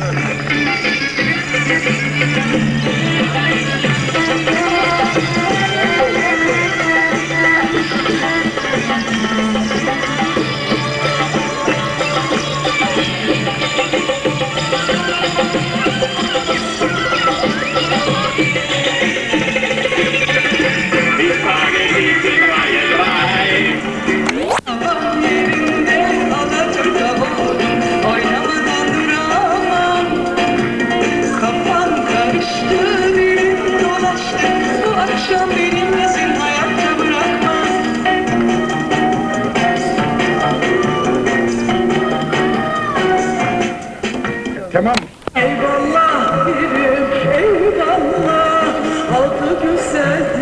Thank you. Eyvallah birim eyvallah. Adı güzel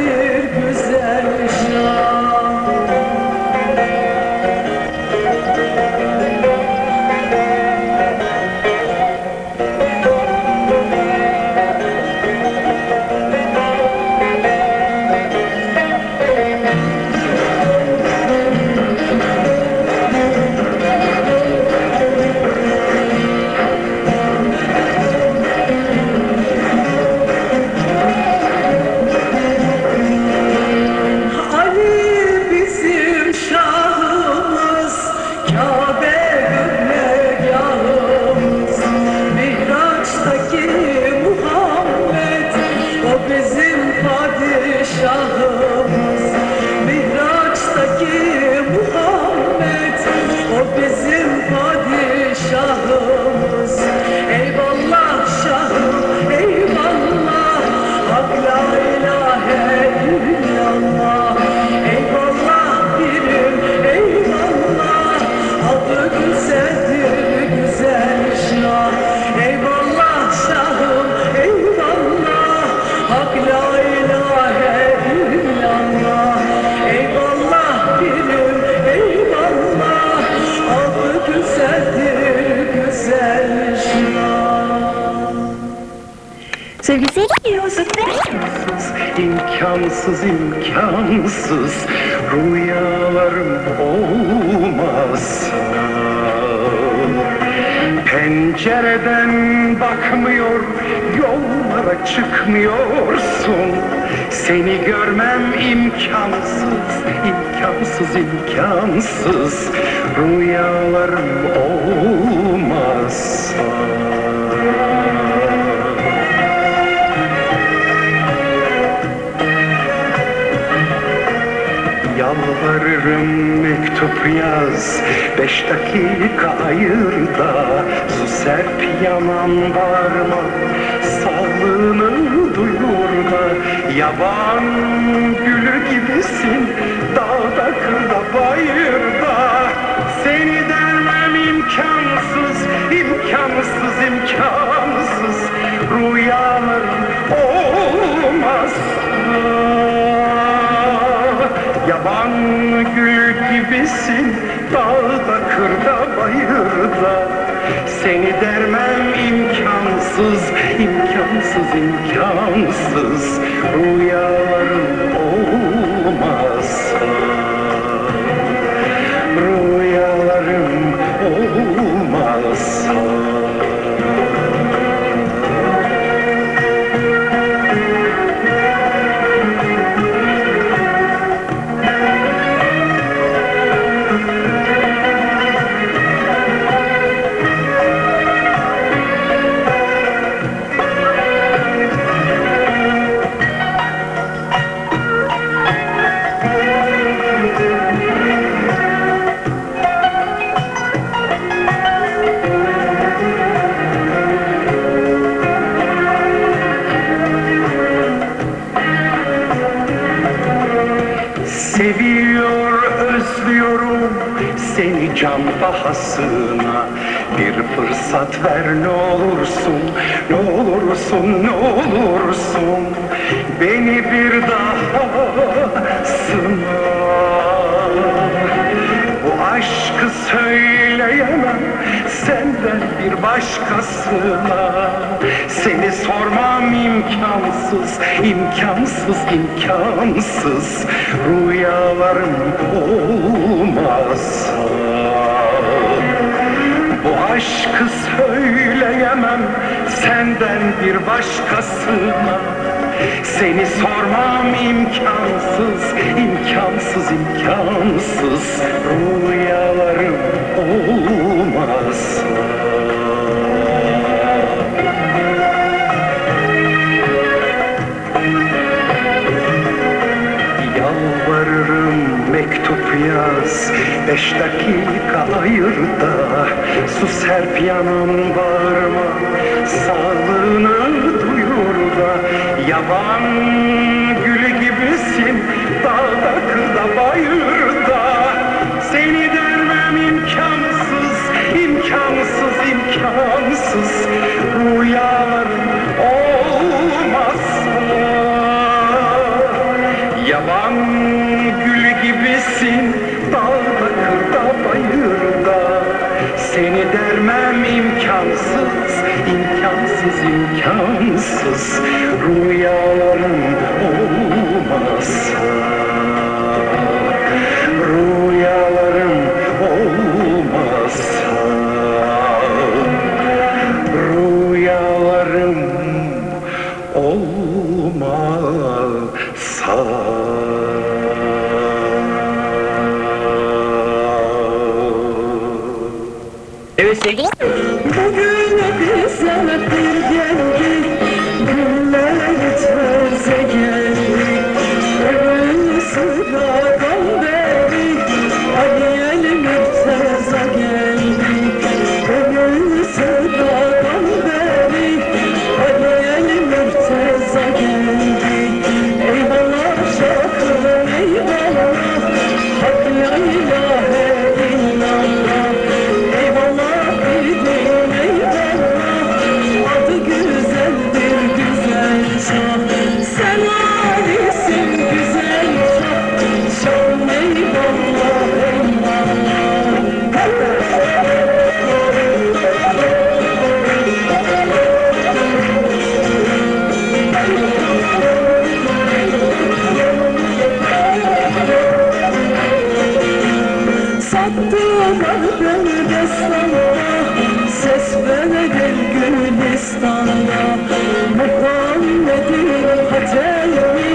yaşadım Yusuf Bey. İmkansız imkansız. Rüyalarım olmaz Pencereden bakmıyor yollara çıkmıyorsun. Seni görmem imkansız imkansız imkansız. Rüyalarım olmazsa yaz Beş dakika ayır da Su serp yanan bağırma Sağlığını duyur da Yaban gülü gibisin Dağda kırda bayırda. Seni dermem imkansız imkansız imkansız Rüyalarım olmaz Yaban gül gibisin Dağda kırda bayırda. Seni dermem imkansız imkansız imkansız. Rüyalarım Seviyor, özlüyorum seni can pahasına. Bir fırsat ver ne olursun, ne olursun, ne olursun. Beni bir daha başkasına. Seni sormam imkansız, imkansız, imkansız. Rüyalarım olmazsa. Bu aşkı söyleyemem senden bir başkasına. Seni sormam imkansız, imkansız, imkansız. Rüyalarım mektup yaz Beş dakika ayır da Su serp yanım bağırma Sağlığını duyur da. Yaban gülü gibisin Dağda kırda imkansız Rüyalarım olmazsa Rüyalarım olmazsa Rüyalarım olmazsa. Evet sevgili Sattılar beni destanda Ses verir Gülistan'da Muhammed'in hacelmi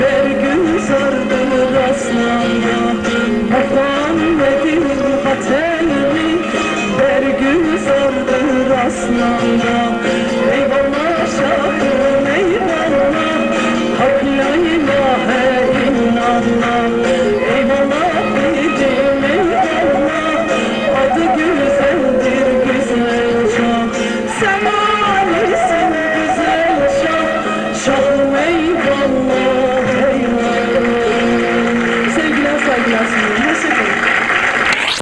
Bergüzardır aslanda Muhammed'in hacelmi Bergüzardır